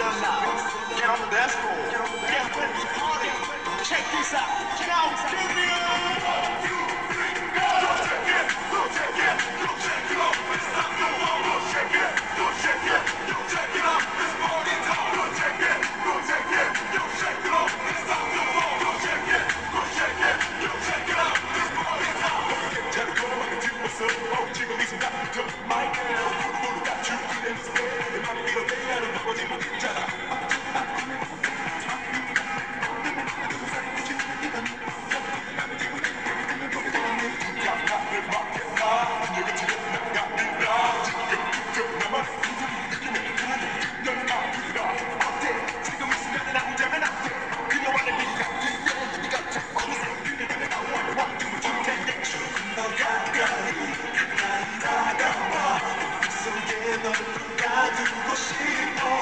Get on the dance floor. Get ready to party. Check this out. One, two, three, go. Go check it, go check it, go check it out. It's time to. Go check it, go check it, go check it out. It's party time. Go check it, go check it, go check it. It's time to. Go check it, go check it, go check it. It's party time. Get. Oh, jiggle me some, got 널 가지고 싶어